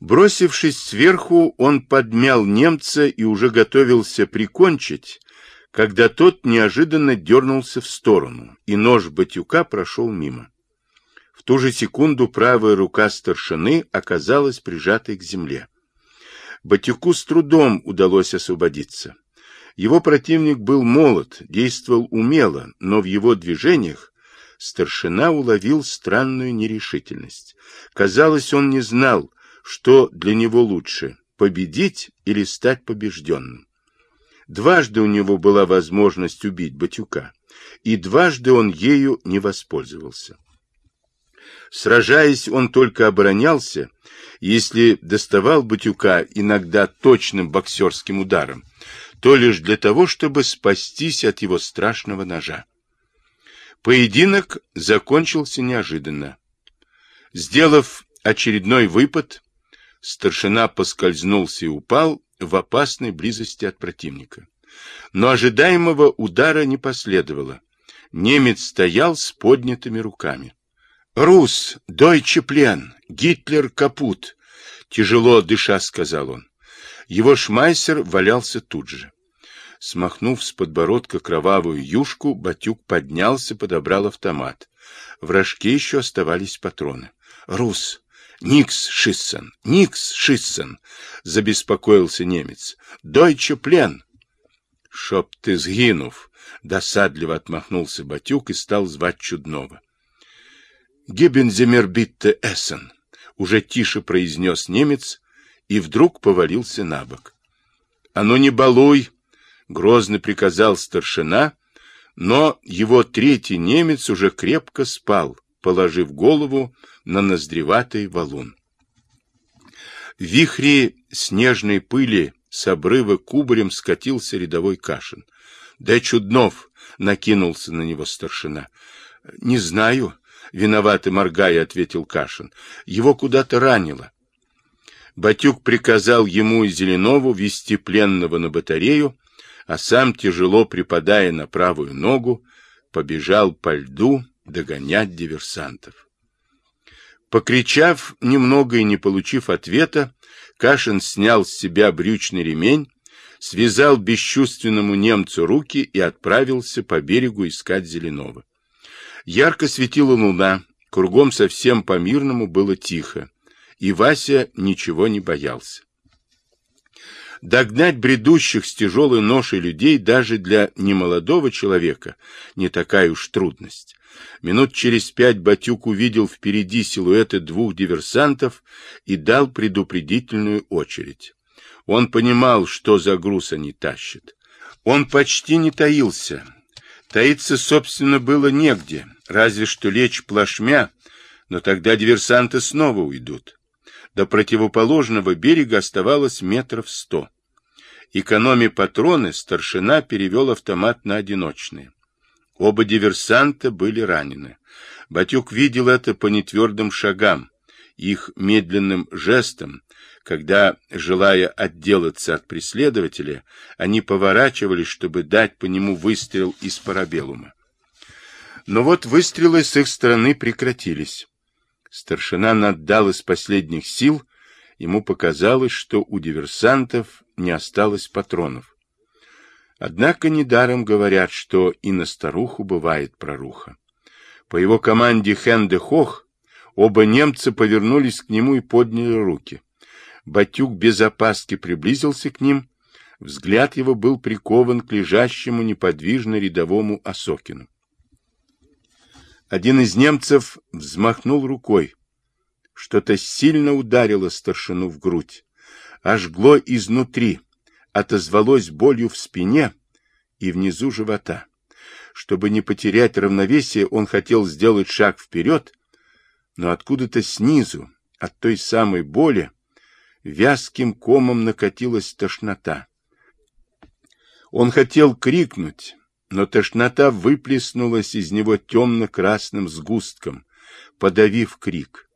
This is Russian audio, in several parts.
Бросившись сверху, он подмял немца и уже готовился прикончить, когда тот неожиданно дернулся в сторону, и нож Батюка прошел мимо. В ту же секунду правая рука старшины оказалась прижатой к земле. Батюку с трудом удалось освободиться. Его противник был молод, действовал умело, но в его движениях старшина уловил странную нерешительность. Казалось, он не знал, что для него лучше – победить или стать побежденным. Дважды у него была возможность убить Батюка, и дважды он ею не воспользовался. Сражаясь, он только оборонялся, если доставал Батюка иногда точным боксерским ударом, то лишь для того, чтобы спастись от его страшного ножа. Поединок закончился неожиданно. Сделав очередной выпад, старшина поскользнулся и упал в опасной близости от противника. Но ожидаемого удара не последовало. Немец стоял с поднятыми руками. «Рус, дойче плен, Гитлер капут!» Тяжело дыша, сказал он. Его шмайсер валялся тут же. Смахнув с подбородка кровавую юшку, Батюк поднялся, подобрал автомат. В рожке еще оставались патроны. «Рус, nix schießen, nix schießen, забеспокоился немец. Deutsche плен. Щоб ты сгинув, досадливо отмахнулся Батюк и стал звать чудного. Geben Sie mir bitte essen, уже тише произнес немец и вдруг повалился на бок. А ну не балуй, грозно приказал старшина, но его третий немец уже крепко спал, положив голову на ноздреватый валун. вихре снежной пыли с обрыва кубарем скатился рядовой Кашин. Да Чуднов накинулся на него старшина. — Не знаю, — виноватый моргая, — ответил Кашин. — Его куда-то ранило. Батюк приказал ему и Зеленову вести пленного на батарею, а сам, тяжело припадая на правую ногу, побежал по льду догонять диверсантов. Покричав немного и не получив ответа, Кашин снял с себя брючный ремень, связал бесчувственному немцу руки и отправился по берегу искать Зеленого. Ярко светила луна, кругом совсем по-мирному было тихо, и Вася ничего не боялся. Догнать бредущих с тяжелой ношей людей даже для немолодого человека не такая уж трудность. Минут через пять Батюк увидел впереди силуэты двух диверсантов и дал предупредительную очередь. Он понимал, что за груз они тащат. Он почти не таился. Таиться, собственно, было негде, разве что лечь плашмя, но тогда диверсанты снова уйдут. До противоположного берега оставалось метров сто. Экономя патроны, старшина перевел автомат на одиночные. Оба диверсанта были ранены. Батюк видел это по нетвердым шагам, их медленным жестом, когда, желая отделаться от преследователя, они поворачивались, чтобы дать по нему выстрел из парабеллума. Но вот выстрелы с их стороны прекратились. Старшина наддал из последних сил, ему показалось, что у диверсантов не осталось патронов. Однако недаром говорят, что и на старуху бывает проруха. По его команде Хенде Хох оба немца повернулись к нему и подняли руки. Батюк без опаски приблизился к ним. Взгляд его был прикован к лежащему неподвижно рядовому Осокину. Один из немцев взмахнул рукой. Что-то сильно ударило старшину в грудь. Ожгло изнутри, отозвалось болью в спине и внизу живота. Чтобы не потерять равновесие, он хотел сделать шаг вперед, но откуда-то снизу, от той самой боли, вязким комом накатилась тошнота. Он хотел крикнуть, но тошнота выплеснулась из него темно-красным сгустком, подавив крик,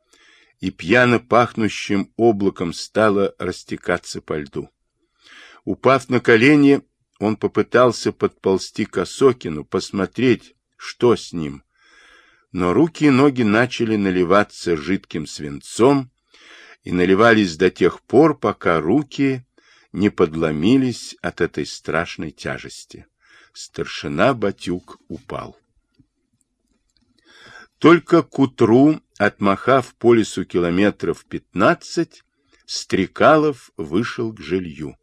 и пьяно пахнущим облаком стало растекаться по льду. Упав на колени, он попытался подползти к Осокину, посмотреть, что с ним. Но руки и ноги начали наливаться жидким свинцом, и наливались до тех пор, пока руки не подломились от этой страшной тяжести. Старшина Батюк упал. Только к утру, отмахав по лесу километров пятнадцать, Стрекалов вышел к жилью.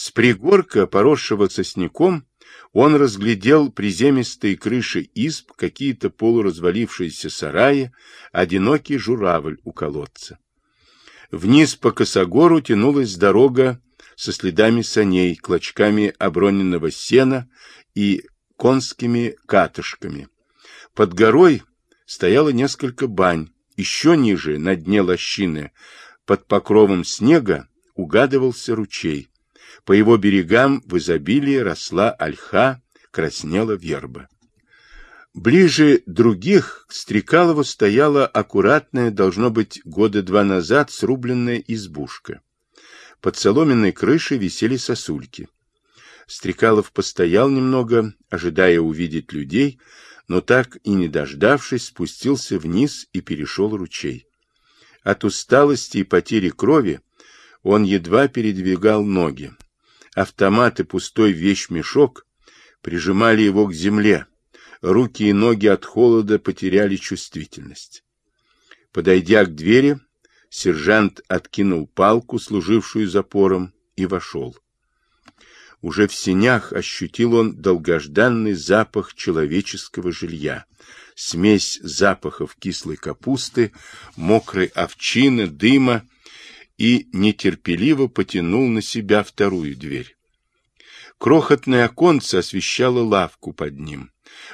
С пригорка, поросшего сосняком, он разглядел приземистые крыши изб, какие-то полуразвалившиеся сараи, одинокий журавль у колодца. Вниз по косогору тянулась дорога со следами саней, клочками оброненного сена и конскими катышками. Под горой стояло несколько бань, еще ниже, на дне лощины, под покровом снега, угадывался ручей. По его берегам в изобилии росла ольха, краснела верба. Ближе других к Стрекалову стояла аккуратная, должно быть, года два назад срубленная избушка. Под соломенной крышей висели сосульки. Стрекалов постоял немного, ожидая увидеть людей, но так и не дождавшись, спустился вниз и перешел ручей. От усталости и потери крови он едва передвигал ноги. Автомат и пустой вещмешок прижимали его к земле. Руки и ноги от холода потеряли чувствительность. Подойдя к двери, сержант откинул палку, служившую запором, и вошел. Уже в сенях ощутил он долгожданный запах человеческого жилья, смесь запахов кислой капусты, мокрой овчины, дыма и нетерпеливо потянул на себя вторую дверь. Крохотное оконце освещало лавку под ним,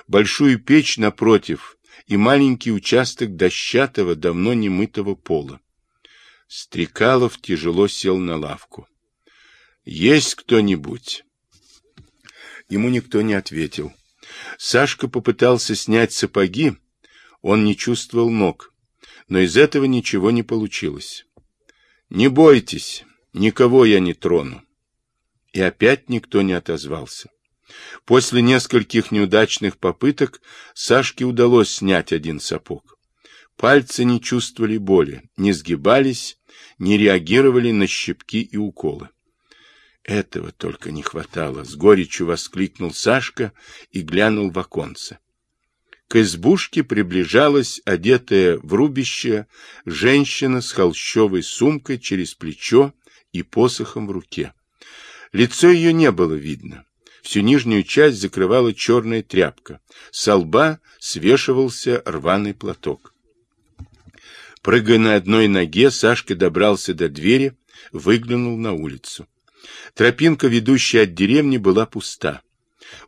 большую печь напротив и маленький участок дощатого, давно немытого пола. Стрекалов тяжело сел на лавку. «Есть кто-нибудь?» Ему никто не ответил. Сашка попытался снять сапоги, он не чувствовал ног, но из этого ничего не получилось. «Не бойтесь, никого я не трону». И опять никто не отозвался. После нескольких неудачных попыток Сашке удалось снять один сапог. Пальцы не чувствовали боли, не сгибались, не реагировали на щипки и уколы. Этого только не хватало, с горечью воскликнул Сашка и глянул в оконце. К избушке приближалась одетая в рубище женщина с холщовой сумкой через плечо и посохом в руке. Лицо ее не было видно. Всю нижнюю часть закрывала черная тряпка. С лба свешивался рваный платок. Прыгая на одной ноге, Сашка добрался до двери, выглянул на улицу. Тропинка, ведущая от деревни, была пуста.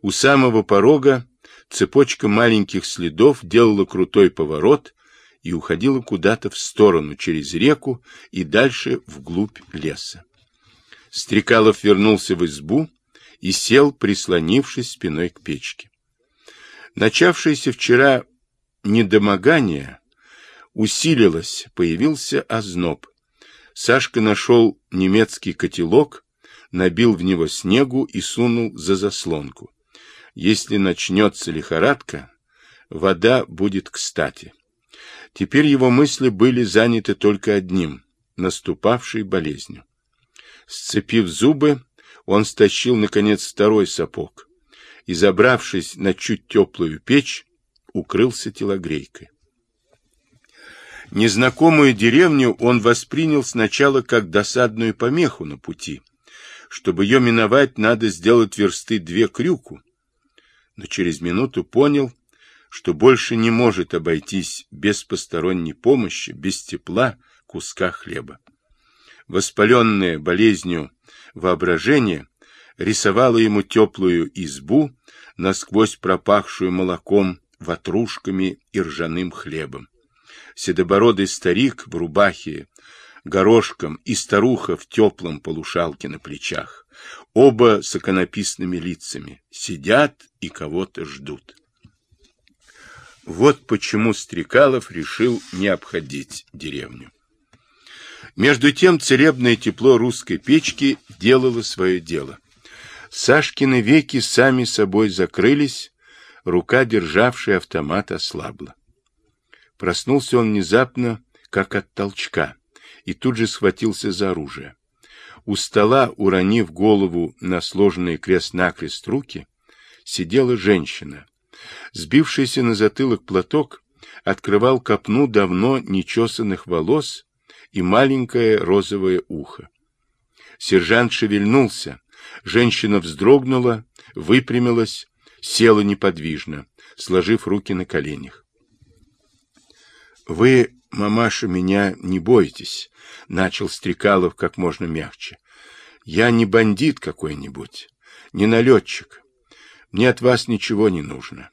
У самого порога цепочка маленьких следов делала крутой поворот и уходила куда-то в сторону, через реку и дальше вглубь леса. Стрекалов вернулся в избу, и сел, прислонившись спиной к печке. Начавшееся вчера недомогание усилилось, появился озноб. Сашка нашел немецкий котелок, набил в него снегу и сунул за заслонку. Если начнется лихорадка, вода будет кстати. Теперь его мысли были заняты только одним — наступавшей болезнью. Сцепив зубы, он стащил, наконец, второй сапог и, забравшись на чуть теплую печь, укрылся телогрейкой. Незнакомую деревню он воспринял сначала как досадную помеху на пути. Чтобы ее миновать, надо сделать версты две крюку. Но через минуту понял, что больше не может обойтись без посторонней помощи, без тепла, куска хлеба. Воспаленное болезнью воображение рисовало ему теплую избу, насквозь пропахшую молоком, ватрушками и ржаным хлебом. Седобородый старик в рубахе, горошком и старуха в теплом полушалке на плечах, оба с иконописными лицами, сидят и кого-то ждут. Вот почему Стрекалов решил не обходить деревню. Между тем целебное тепло русской печки делало свое дело. Сашкины веки сами собой закрылись, рука, державшая автомат, ослабла. Проснулся он внезапно, как от толчка, и тут же схватился за оружие. У стола, уронив голову на сложенные крест-накрест руки, сидела женщина. Сбившийся на затылок платок открывал копну давно нечесанных волос и маленькое розовое ухо. Сержант шевельнулся. Женщина вздрогнула, выпрямилась, села неподвижно, сложив руки на коленях. — Вы, мамаша, меня не бойтесь, — начал Стрекалов как можно мягче. — Я не бандит какой-нибудь, не налетчик. Мне от вас ничего не нужно.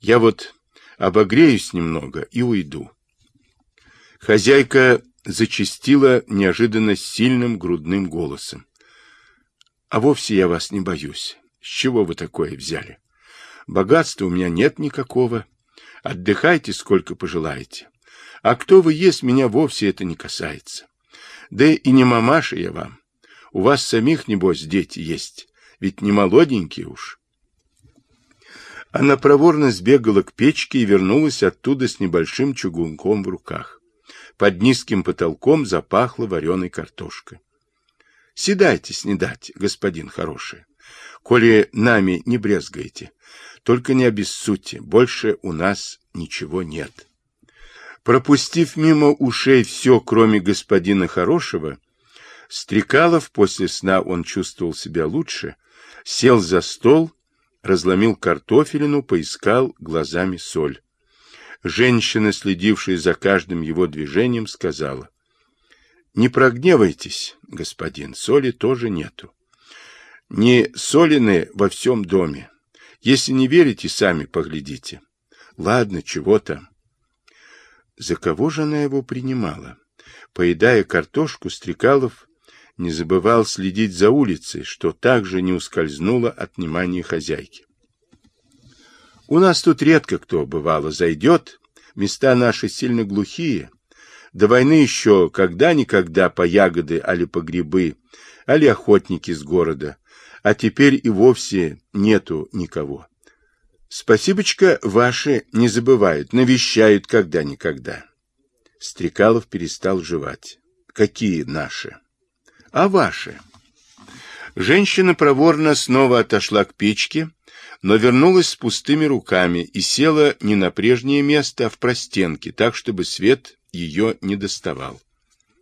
Я вот обогреюсь немного и уйду. Хозяйка зачастила неожиданно сильным грудным голосом. — А вовсе я вас не боюсь. С чего вы такое взяли? Богатства у меня нет никакого. Отдыхайте, сколько пожелаете. А кто вы есть, меня вовсе это не касается. Да и не мамаша я вам. У вас самих, небось, дети есть. Ведь не молоденькие уж. Она проворно сбегала к печке и вернулась оттуда с небольшим чугунком в руках. Под низким потолком запахло вареной картошкой. — Седайте, снедать, господин хороший, коли нами не брезгаете. Только не обессудьте, больше у нас ничего нет. Пропустив мимо ушей все, кроме господина хорошего, Стрекалов после сна он чувствовал себя лучше, сел за стол, разломил картофелину, поискал глазами соль. Женщина, следившая за каждым его движением, сказала, «Не прогневайтесь, господин, соли тоже нету. Не солены во всем доме. Если не верите, сами поглядите. Ладно, чего там». За кого же она его принимала? Поедая картошку, Стрекалов не забывал следить за улицей, что также не ускользнуло от внимания хозяйки. У нас тут редко кто, бывало, зайдет, места наши сильно глухие. До войны еще когда-никогда по ягоды, али по грибы, али охотники с города, а теперь и вовсе нету никого. Спасибочка ваши не забывают, навещают когда-никогда. Стрекалов перестал жевать. Какие наши? А ваши? Женщина проворно снова отошла к печке, но вернулась с пустыми руками и села не на прежнее место, а в простенке, так, чтобы свет ее не доставал.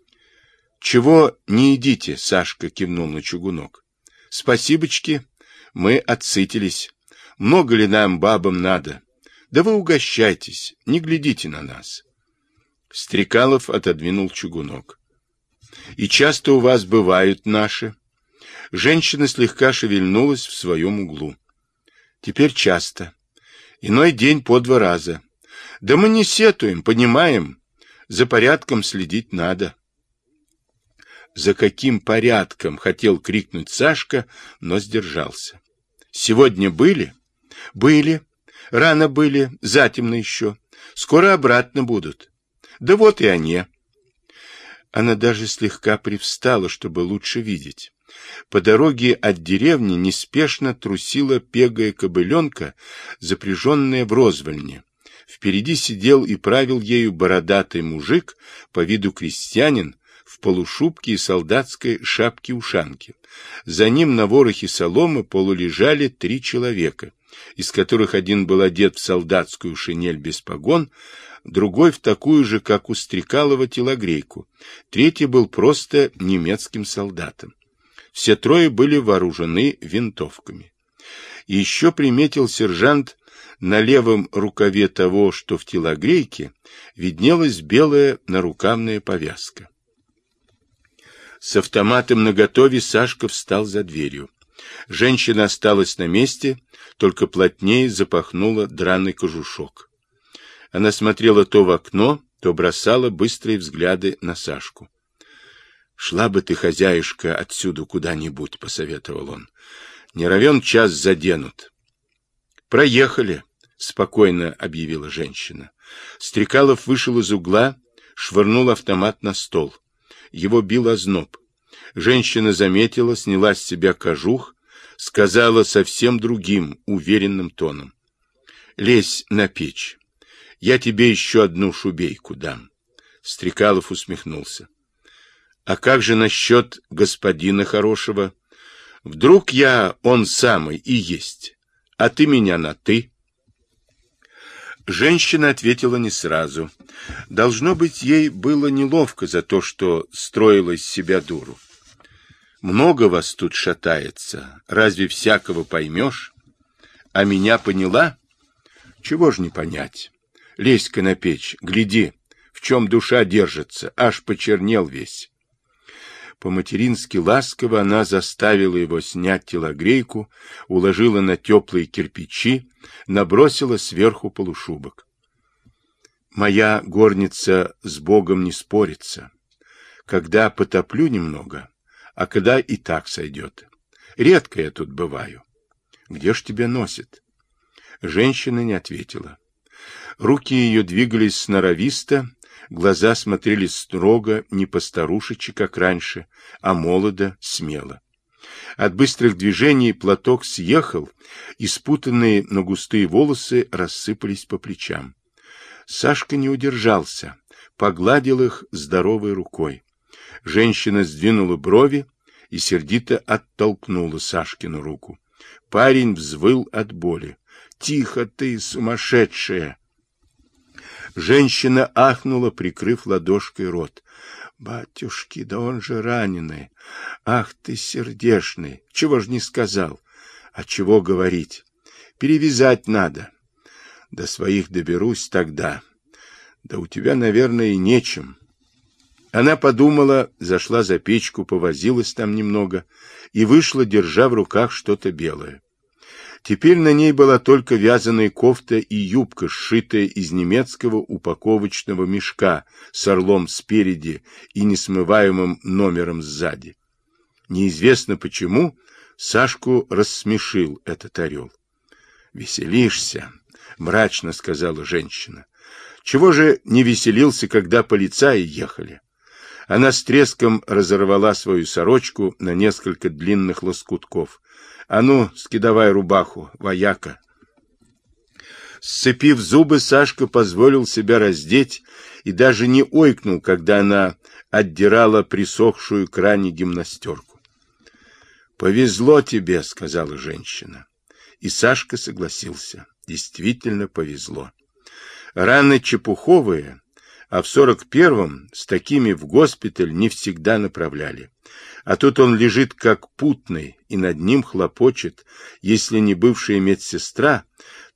— Чего не едите? — Сашка кивнул на чугунок. — Спасибочки, мы отсытились. Много ли нам, бабам, надо? Да вы угощайтесь, не глядите на нас. Стрекалов отодвинул чугунок. — И часто у вас бывают наши? Женщина слегка шевельнулась в своем углу. Теперь часто. Иной день по два раза. Да мы не сетуем, понимаем. За порядком следить надо. За каким порядком? Хотел крикнуть Сашка, но сдержался. Сегодня были? Были. Рано были, затемно еще. Скоро обратно будут. Да вот и они. Она даже слегка привстала, чтобы лучше видеть. По дороге от деревни неспешно трусила пегая кобыленка, запряженная в розвольне. Впереди сидел и правил ею бородатый мужик, по виду крестьянин, в полушубке и солдатской шапке-ушанке. За ним на ворохе соломы полулежали три человека, из которых один был одет в солдатскую шинель без погон, другой в такую же, как у Стрекалова, телогрейку, третий был просто немецким солдатом. Все трое были вооружены винтовками. Еще приметил сержант на левом рукаве того, что в телогрейке, виднелась белая нарукавная повязка. С автоматом наготове Сашка встал за дверью. Женщина осталась на месте, только плотнее запахнула драный кожушок. Она смотрела то в окно, то бросала быстрые взгляды на Сашку. Шла бы ты, хозяюшка, отсюда куда-нибудь, — посоветовал он. Не равен час заденут. Проехали, — спокойно объявила женщина. Стрекалов вышел из угла, швырнул автомат на стол. Его бил озноб. Женщина заметила, сняла с себя кожух, сказала совсем другим, уверенным тоном. — Лезь на печь. Я тебе еще одну шубейку дам. Стрекалов усмехнулся. А как же насчет господина хорошего? Вдруг я он самый и есть, а ты меня на «ты»? Женщина ответила не сразу. Должно быть, ей было неловко за то, что строила из себя дуру. Много вас тут шатается, разве всякого поймешь? А меня поняла? Чего ж не понять? Лезь-ка на печь, гляди, в чем душа держится, аж почернел весь. По-матерински ласково она заставила его снять телогрейку, уложила на теплые кирпичи, набросила сверху полушубок. Моя горница с Богом не спорится. Когда потоплю немного, а когда и так сойдет. Редко я тут бываю. Где ж тебя носит? Женщина не ответила. Руки ее двигались сноровисто, Глаза смотрели строго, не по-старушечи, как раньше, а молодо, смело. От быстрых движений платок съехал, и спутанные, но густые волосы рассыпались по плечам. Сашка не удержался, погладил их здоровой рукой. Женщина сдвинула брови и сердито оттолкнула Сашкину руку. Парень взвыл от боли. «Тихо ты, сумасшедшая!» Женщина ахнула, прикрыв ладошкой рот. «Батюшки, да он же раненый! Ах ты, сердешный! Чего ж не сказал? А чего говорить? Перевязать надо. До своих доберусь тогда. Да у тебя, наверное, и нечем». Она подумала, зашла за печку, повозилась там немного и вышла, держа в руках что-то белое. Теперь на ней была только вязаная кофта и юбка, сшитая из немецкого упаковочного мешка с орлом спереди и несмываемым номером сзади. Неизвестно почему Сашку рассмешил этот орел. «Веселишься», — мрачно сказала женщина. «Чего же не веселился, когда полицаи ехали?» Она с треском разорвала свою сорочку на несколько длинных лоскутков. А ну, скидывай рубаху, вояка. Сцепив зубы, Сашка позволил себя раздеть и даже не ойкнул, когда она отдирала присохшую к ране гимнастерку. «Повезло тебе», — сказала женщина. И Сашка согласился. Действительно повезло. Раны чепуховые, а в сорок первом с такими в госпиталь не всегда направляли. А тут он лежит как путный, и над ним хлопочет, если не бывшая медсестра,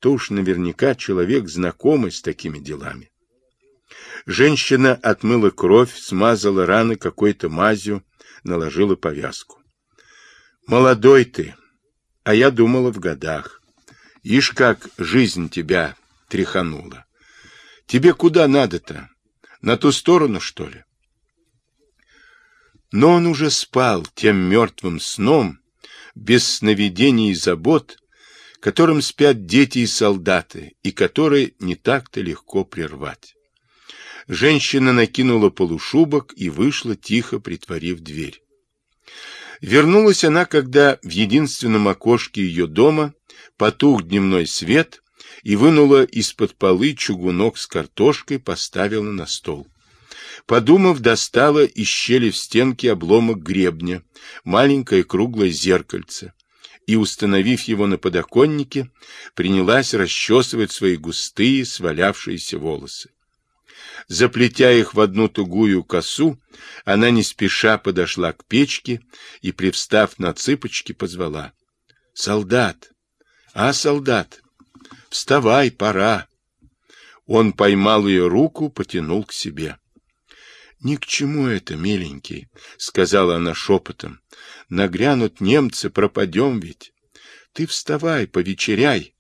то уж наверняка человек, знакомый с такими делами. Женщина отмыла кровь, смазала раны какой-то мазью, наложила повязку. «Молодой ты, а я думала в годах. Ишь, как жизнь тебя тряханула. Тебе куда надо-то? На ту сторону, что ли?» Но он уже спал тем мертвым сном, без сновидений и забот, которым спят дети и солдаты, и которые не так-то легко прервать. Женщина накинула полушубок и вышла, тихо притворив дверь. Вернулась она, когда в единственном окошке ее дома потух дневной свет и вынула из-под полы чугунок с картошкой, поставила на стол. Подумав, достала из щели в стенке обломок гребня, маленькое круглое зеркальце, и, установив его на подоконнике, принялась расчесывать свои густые, свалявшиеся волосы. Заплетя их в одну тугую косу, она не спеша подошла к печке и, привстав на цыпочки, позвала. — Солдат! А, солдат! Вставай, пора! Он поймал ее руку, потянул к себе. — Ни к чему это, миленький, — сказала она шепотом. — Нагрянут немцы, пропадем ведь. Ты вставай, повечеряй,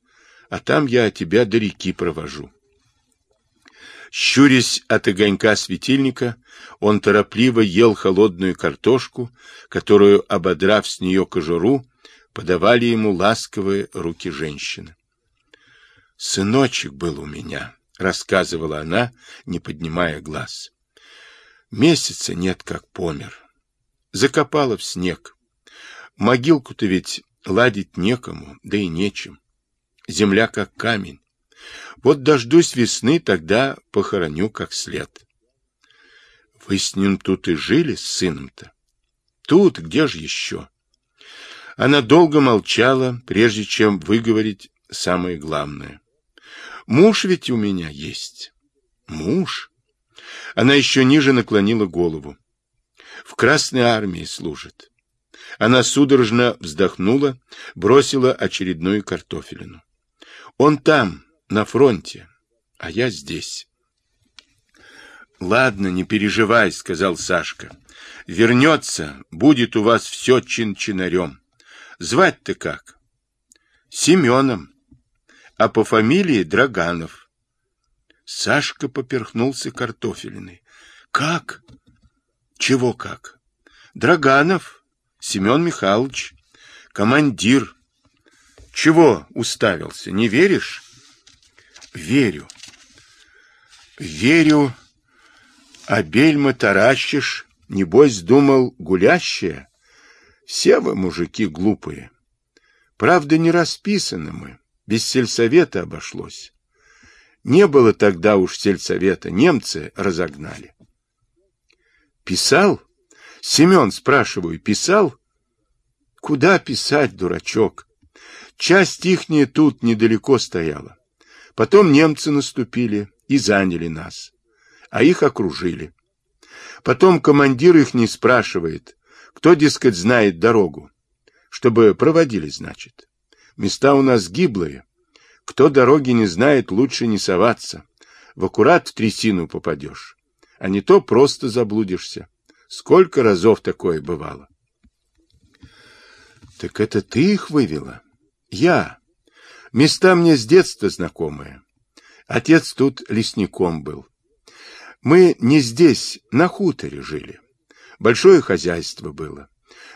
а там я тебя до реки провожу. Щурясь от огонька светильника, он торопливо ел холодную картошку, которую, ободрав с нее кожуру, подавали ему ласковые руки женщины. «Сыночек был у меня», — рассказывала она, не поднимая глаз. Месяца нет, как помер. Закопала в снег. Могилку-то ведь ладить некому, да и нечем. Земля как камень. Вот дождусь весны, тогда похороню как след. Вы с ним тут и жили, с сыном-то? Тут, где же еще? Она долго молчала, прежде чем выговорить самое главное. Муж ведь у меня есть. Муж? Она еще ниже наклонила голову. В Красной армии служит. Она судорожно вздохнула, бросила очередную картофелину. Он там, на фронте, а я здесь. Ладно, не переживай, сказал Сашка. Вернется, будет у вас все чин-чинарем. Звать-то как? Семеном. А по фамилии Драганов. Сашка поперхнулся картофелиной. Как? Чего как? Драганов, Семен Михайлович, командир. Чего уставился, не веришь? Верю. Верю. А бельма таращишь, небось думал гулящая. Все вы, мужики, глупые. Правда, не расписаны мы, без сельсовета обошлось. Не было тогда уж сельсовета, немцы разогнали. Писал? Семен, спрашиваю, писал? Куда писать, дурачок? Часть ихняя тут недалеко стояла. Потом немцы наступили и заняли нас, а их окружили. Потом командир их не спрашивает, кто, дескать, знает дорогу, чтобы проводили, значит. Места у нас гиблые. Кто дороги не знает, лучше не соваться. В аккурат в трясину попадешь, а не то просто заблудишься. Сколько разов такое бывало? Так это ты их вывела? Я. Места мне с детства знакомые. Отец тут лесником был. Мы не здесь, на хуторе жили. Большое хозяйство было.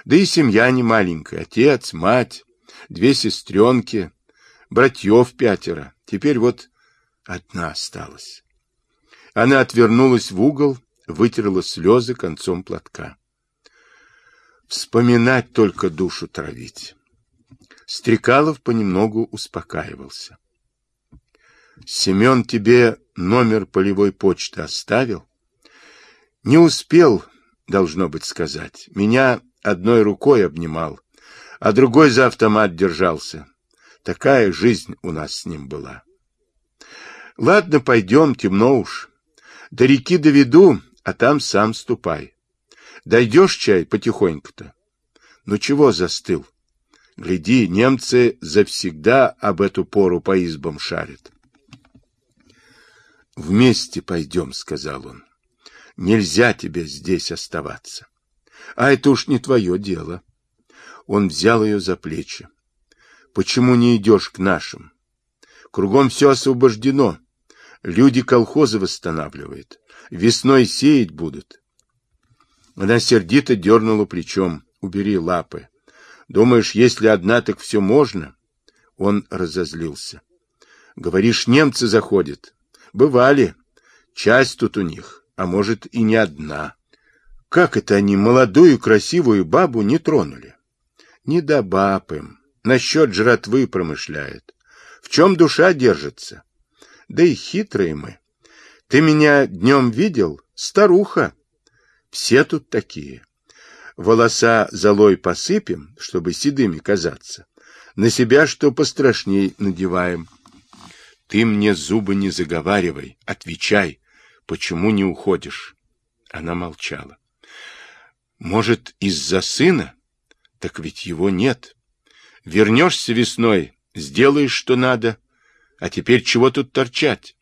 Да и семья не маленькая. Отец, мать, две сестренки, братьев пятеро. Теперь вот одна осталась. Она отвернулась в угол, вытерла слезы концом платка. Вспоминать только душу травить. Стрекалов понемногу успокаивался. Семен тебе номер полевой почты оставил? Не успел, должно быть, сказать. Меня одной рукой обнимал, а другой за автомат держался. Такая жизнь у нас с ним была. Ладно, пойдем, темно уж. До реки доведу, а там сам ступай. Дойдешь чай потихоньку-то? Ну чего застыл? Гляди, немцы завсегда об эту пору по избам шарят. Вместе пойдем, сказал он. Нельзя тебе здесь оставаться. А это уж не твое дело. Он взял ее за плечи. Почему не идешь к нашим? Кругом все освобождено. Люди колхозы восстанавливают. Весной сеять будут. Она сердито дернула плечом. Убери лапы. Думаешь, если одна, так все можно? Он разозлился. Говоришь, немцы заходят. Бывали. Часть тут у них, а может и не одна. Как это они молодую красивую бабу не тронули? Не до баб им. Насчет жратвы промышляют. В чем душа держится? Да и хитрые мы. Ты меня днем видел? Старуха. Все тут такие. Волоса золой посыпем, чтобы седыми казаться. На себя что пострашней надеваем. Ты мне зубы не заговаривай, отвечай, почему не уходишь? Она молчала. Может, из-за сына? Так ведь его нет. Вернешься весной, сделаешь, что надо. А теперь чего тут торчать?